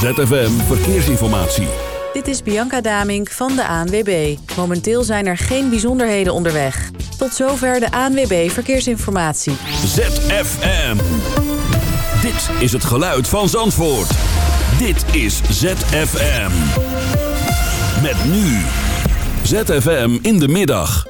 ZFM Verkeersinformatie. Dit is Bianca Damink van de ANWB. Momenteel zijn er geen bijzonderheden onderweg. Tot zover de ANWB Verkeersinformatie. ZFM. Dit is het geluid van Zandvoort. Dit is ZFM. Met nu. ZFM in de middag.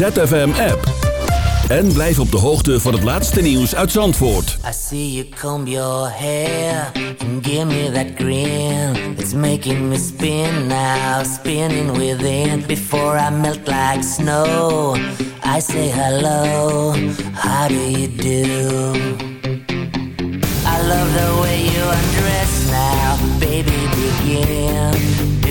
ZFM-app. En blijf op de hoogte van het laatste nieuws uit Zandvoort. I see you comb your hair and give me that grin. It's making me spin now, spinning within. Before I melt like snow, I say hello. How do you do? I love the way you undress now, baby. Begin.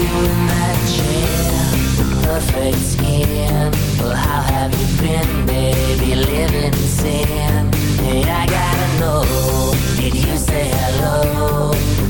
You in that chair, perfect skin. Well, how have you been, baby? Living sin. Hey, I gotta know. Did you say hello?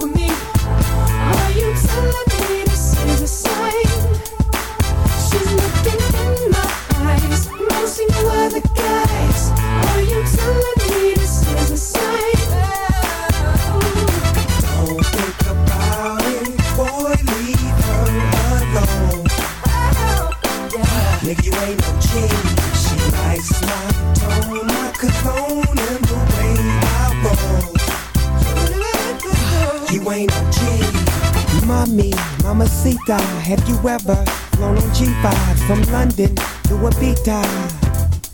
Sita, have you ever flown on G5 from London to Ibiza?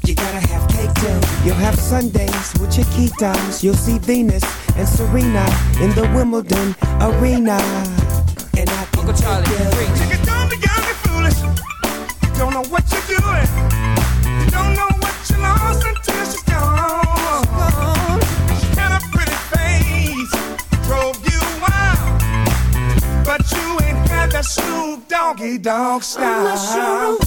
You gotta have cake too. You'll have Sundays with your Chiquitas. You'll see Venus and Serena in the Wimbledon arena. dog style.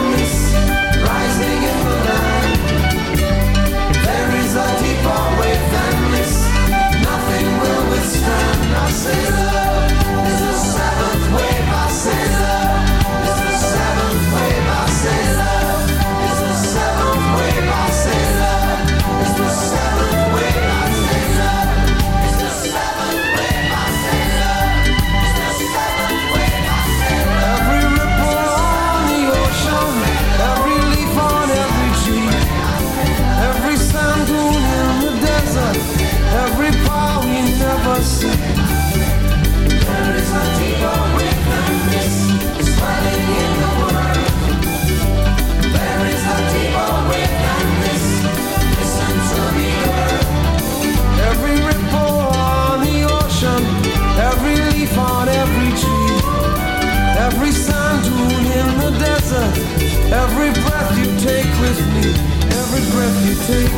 Every breath you take with me, every breath you take,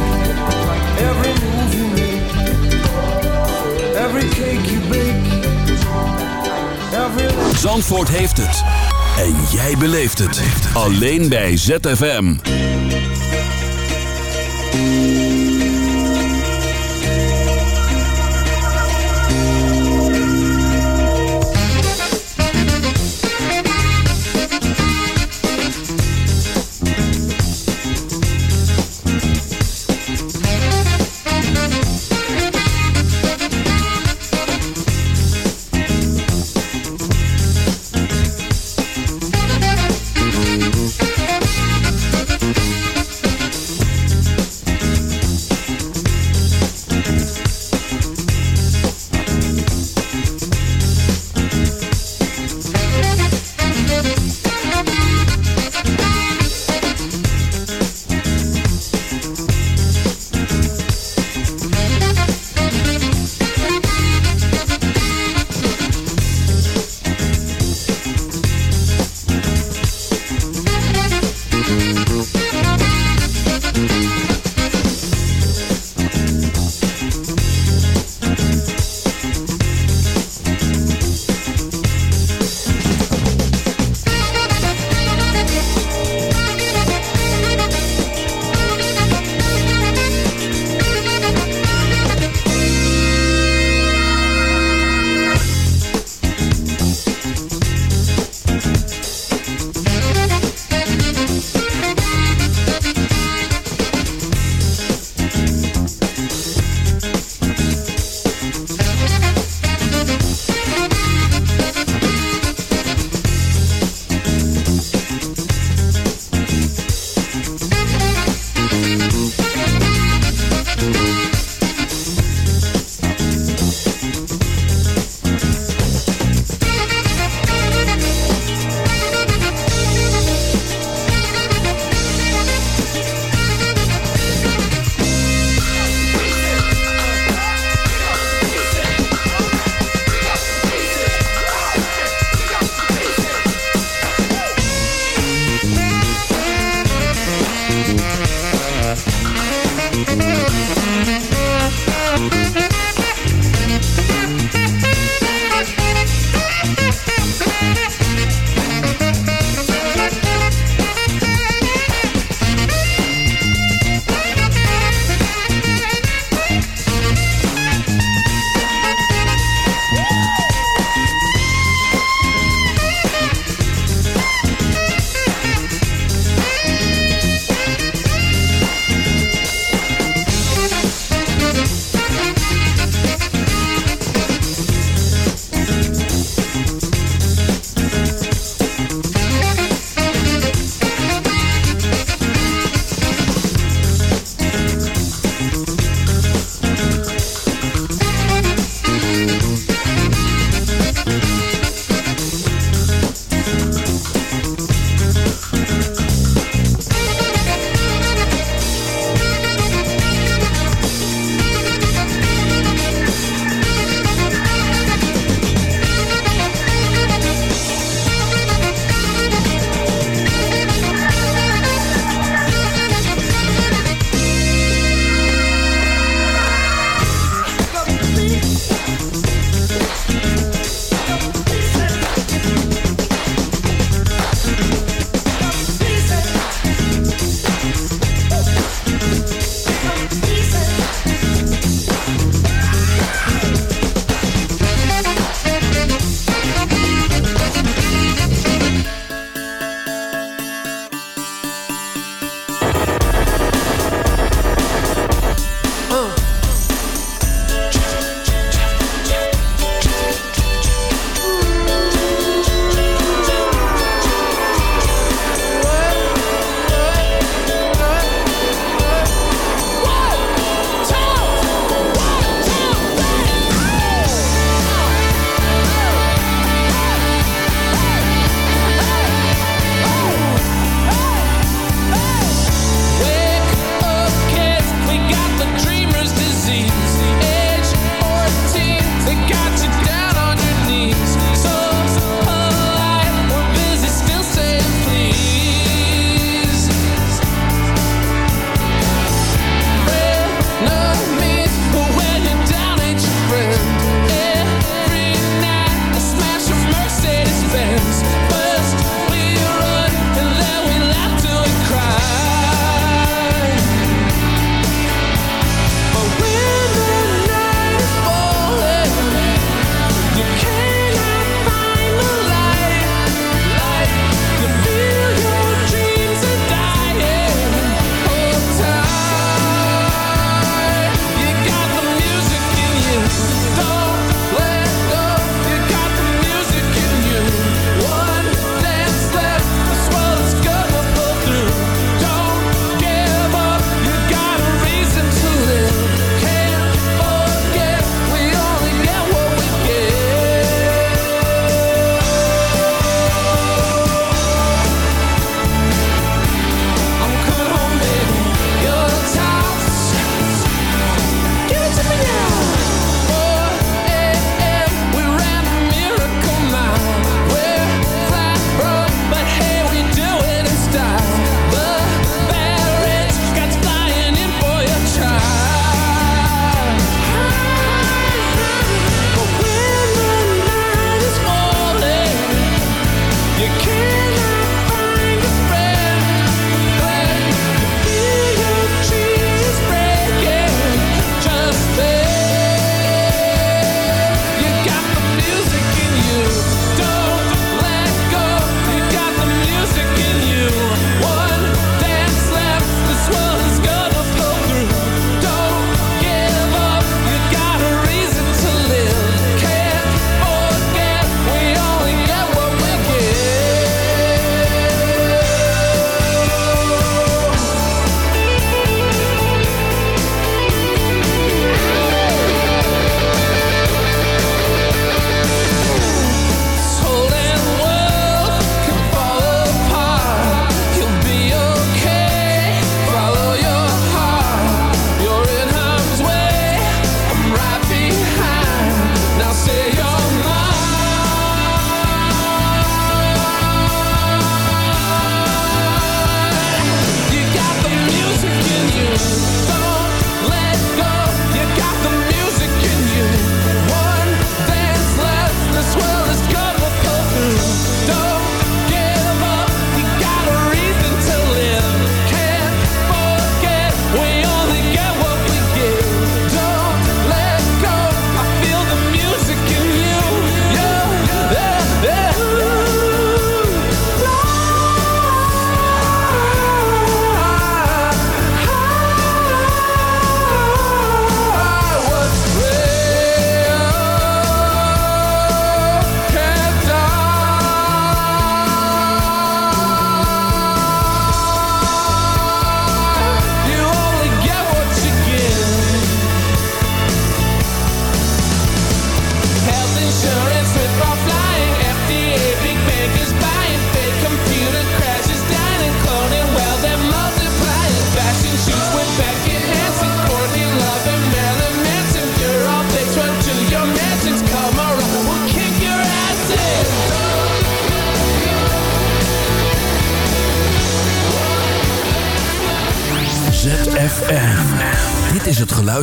every move you make, every cake you bake, every... Zandvoort heeft het. En jij beleeft het. Alleen bij ZFM.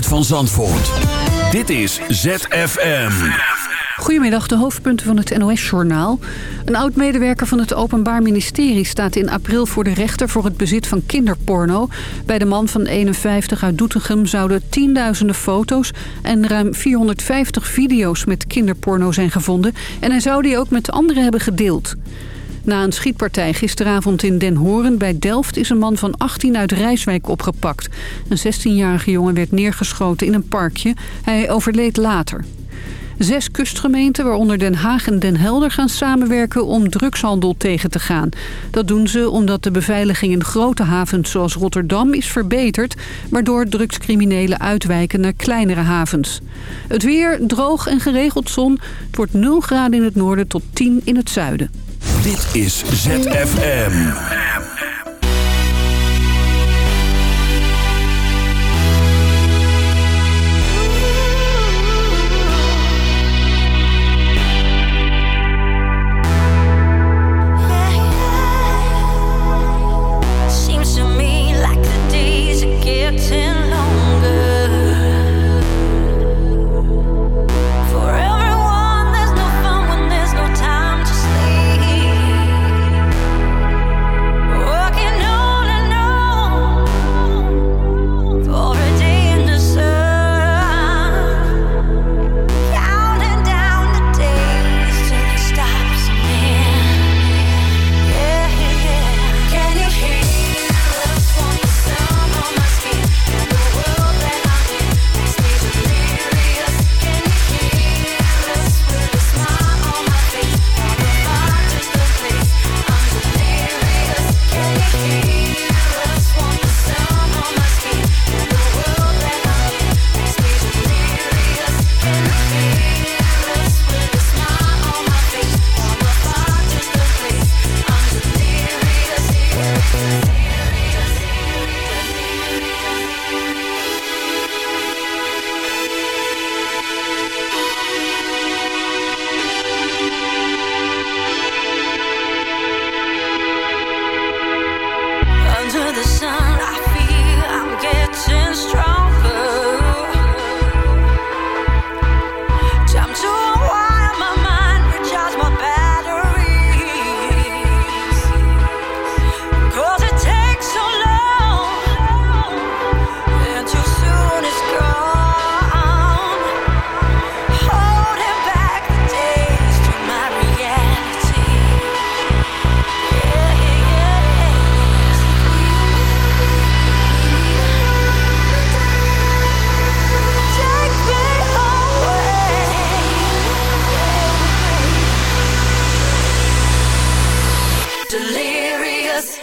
Van Zandvoort. Dit is ZFM. Goedemiddag, de hoofdpunten van het NOS-journaal. Een oud-medewerker van het Openbaar Ministerie staat in april voor de rechter... voor het bezit van kinderporno. Bij de man van 51 uit Doetinchem zouden tienduizenden foto's... en ruim 450 video's met kinderporno zijn gevonden. En hij zou die ook met anderen hebben gedeeld. Na een schietpartij gisteravond in Den Horen bij Delft... is een man van 18 uit Rijswijk opgepakt. Een 16-jarige jongen werd neergeschoten in een parkje. Hij overleed later. Zes kustgemeenten, waaronder Den Haag en Den Helder... gaan samenwerken om drugshandel tegen te gaan. Dat doen ze omdat de beveiliging in grote havens zoals Rotterdam is verbeterd... waardoor drugscriminelen uitwijken naar kleinere havens. Het weer droog en geregeld zon. Wordt 0 graden in het noorden tot 10 in het zuiden. Dit is ZFM.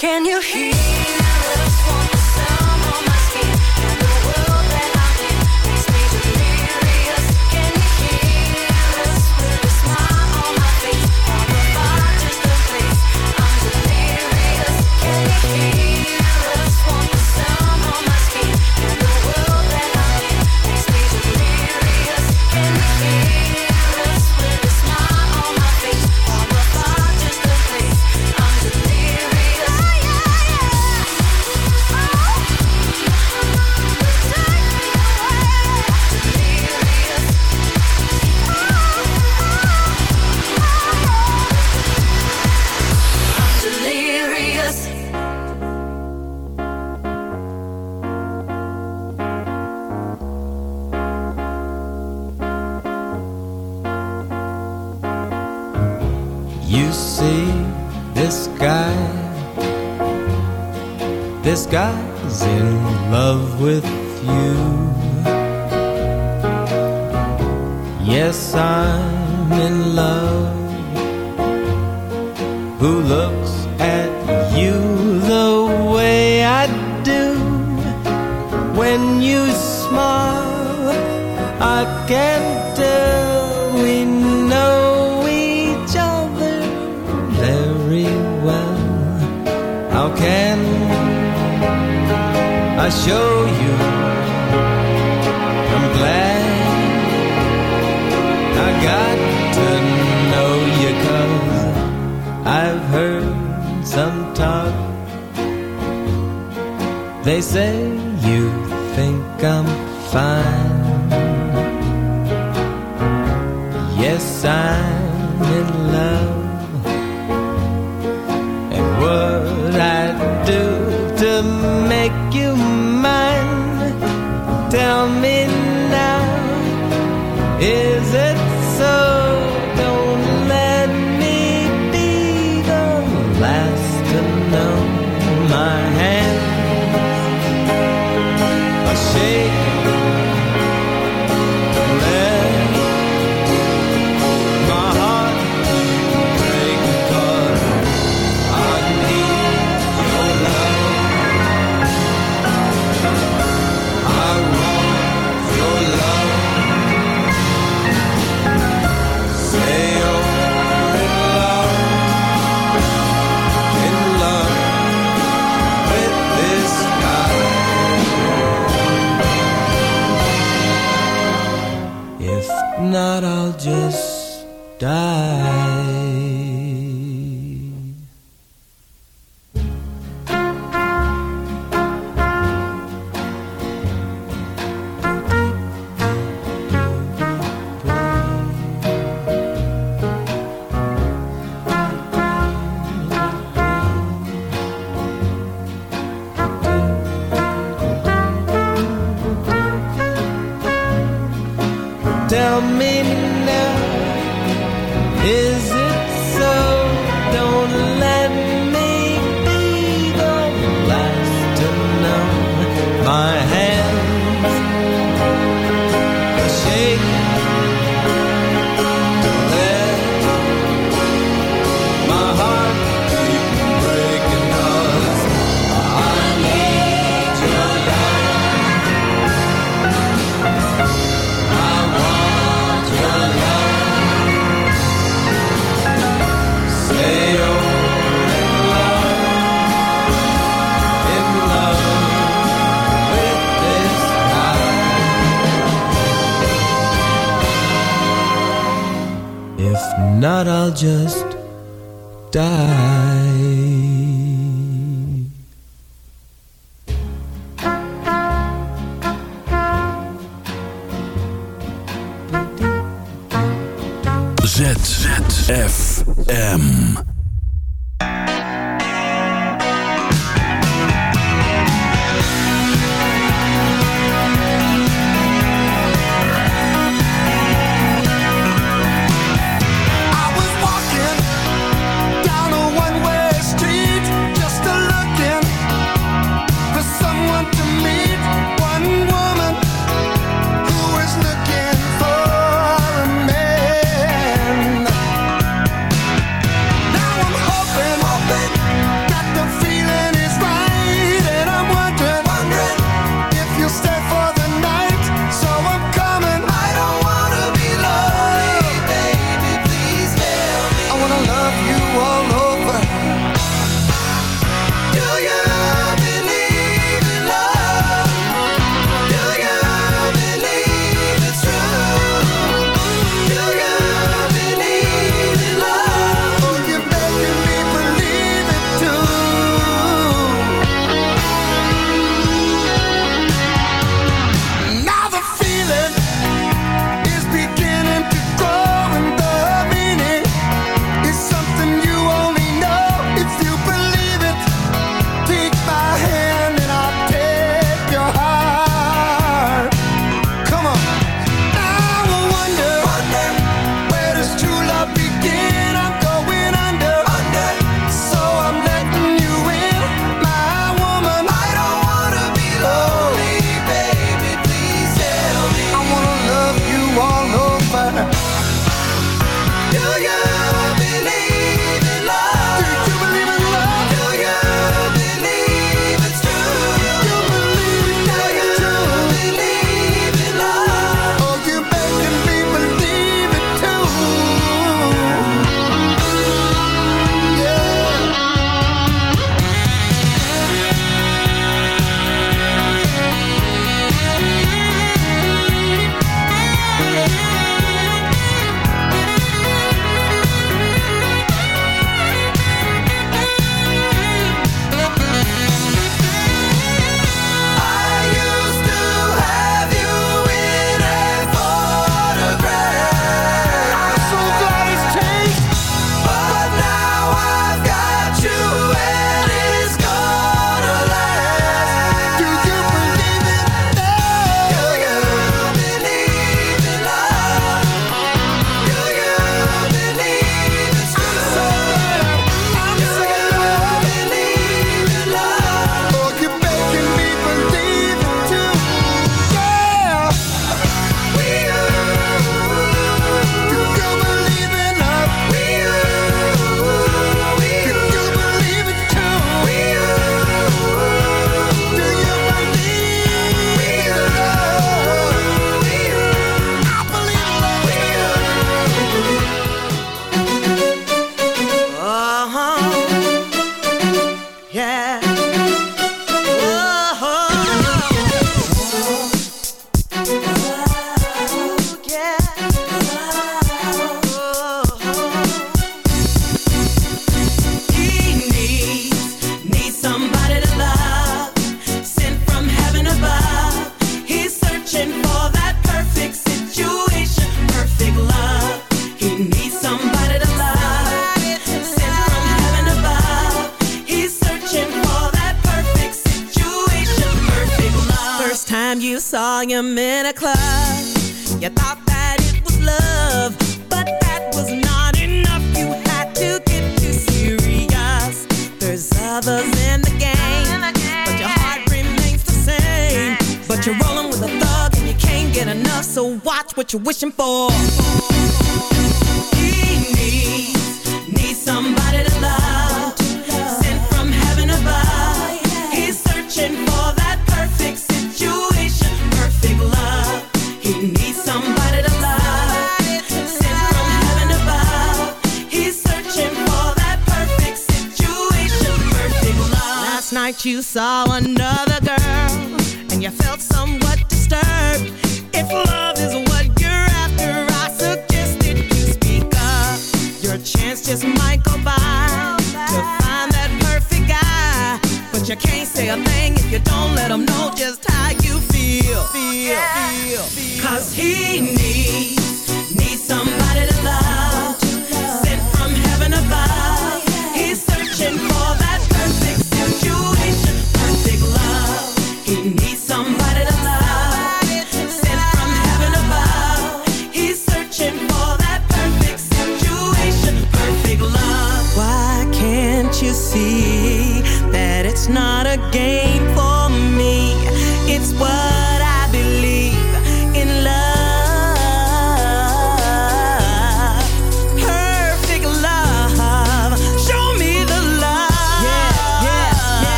Can you hear They say you think I'm fine. Yes, I'm in love. And what I do to make you mine, tell me yeah.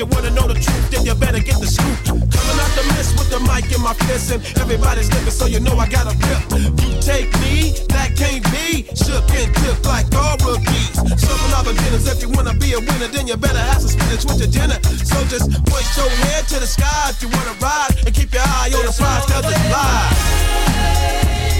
You wanna know the truth, then you better get the scoop. Coming out the mist with the mic in my fist, and everybody's looking, so you know I got a grip. You take me, that can't be. Shook and tipped like all rookies. Some of beginners, if you wanna be a winner, then you better have some spinach with your dinner. So just point your head to the sky if you wanna ride, and keep your eye on the prize, cause it's live.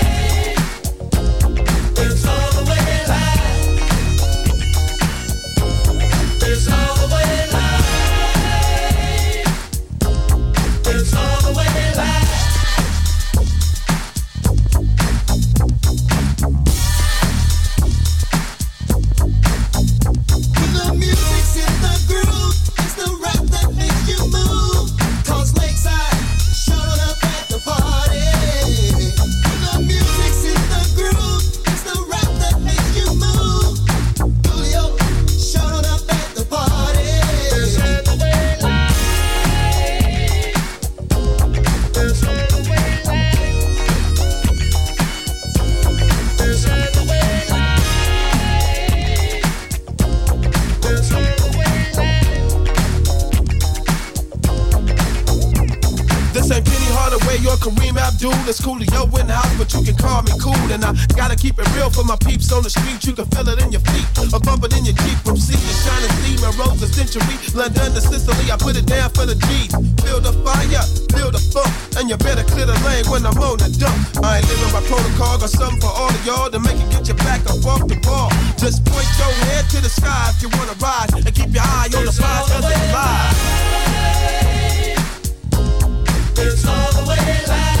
It's all the It's Coolio in the house, but you can call me cool. And I gotta keep it real for my peeps on the street. You can feel it in your feet, or bump it in your Jeep. From sea to shining steam and rose a century. London to Sicily, I put it down for the G's. Build a fire, build a funk, and you better clear the lane when I'm on the dump. I ain't living by protocol, got something for all of y'all to make it get your back up off the ball. Just point your head to the sky if you wanna rise, and keep your eye on the prize, cause it's live. It's all the way live.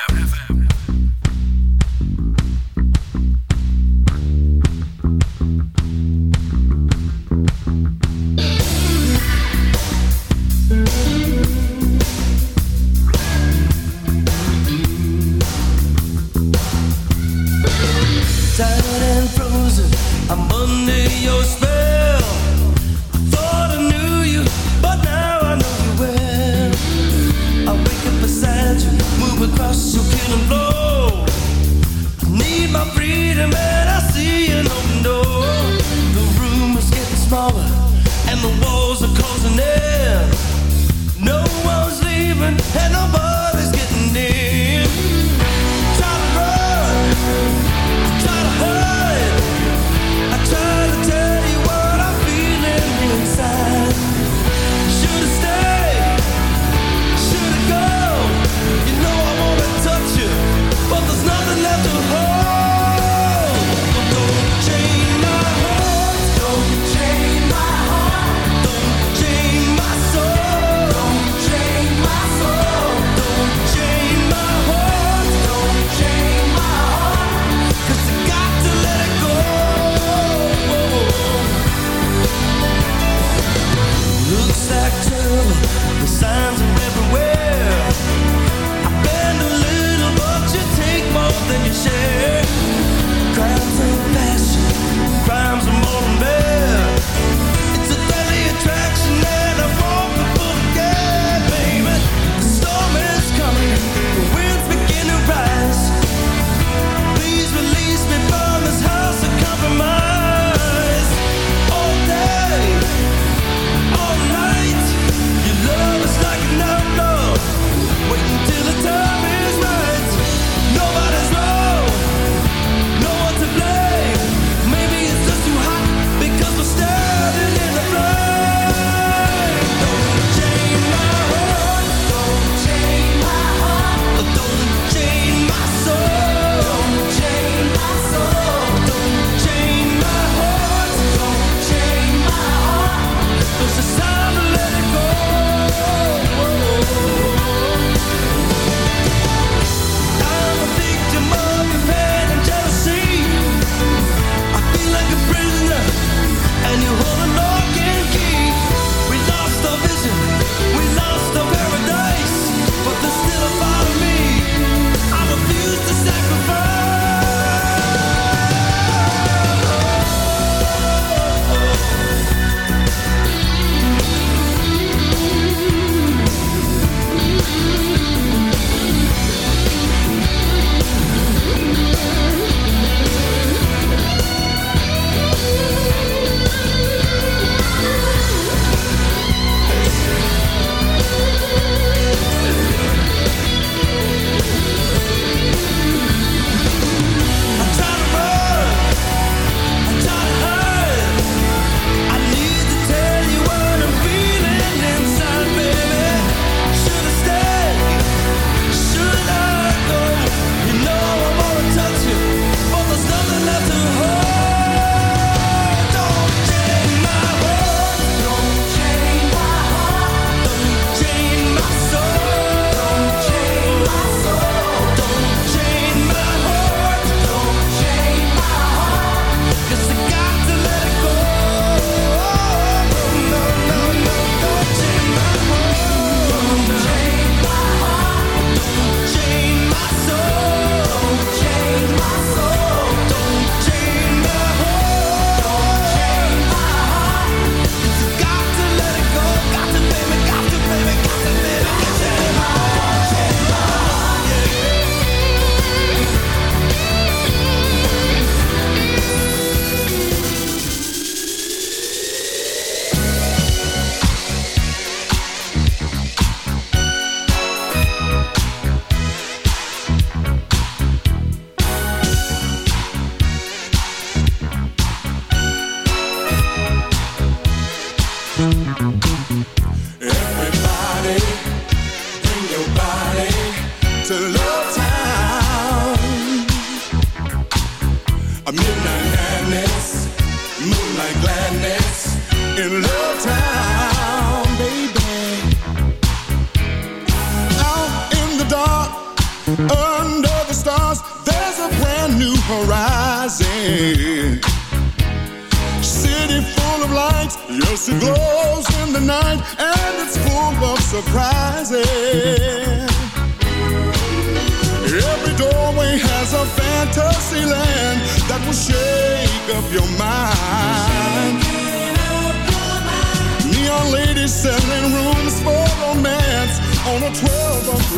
And nobody's getting in.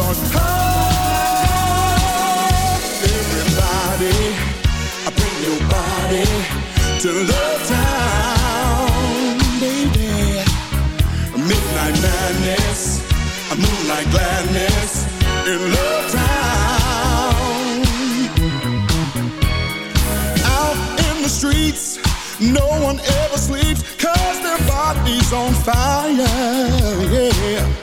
12 o'clock. Everybody, I bring your body to Love Town, baby. Midnight madness, a moonlight gladness in Love Town. Out in the streets, no one ever sleeps cause their body's on fire, yeah.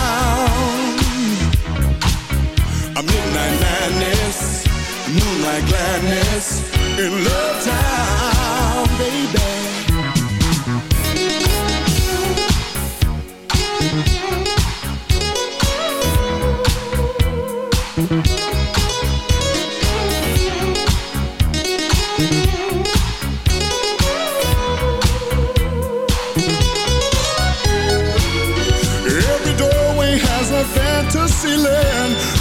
A midnight madness, moonlight gladness in Love Town, baby.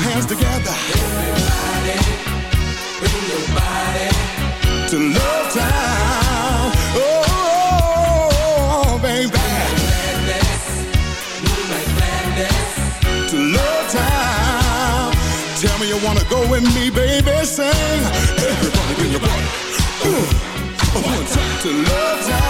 Hands together. Everybody, bring your body to Love Town. Oh, baby. To Love Town. Tell me you wanna go with me, baby. Sing. Everybody, bring your body. Ooh. One time to Love Town.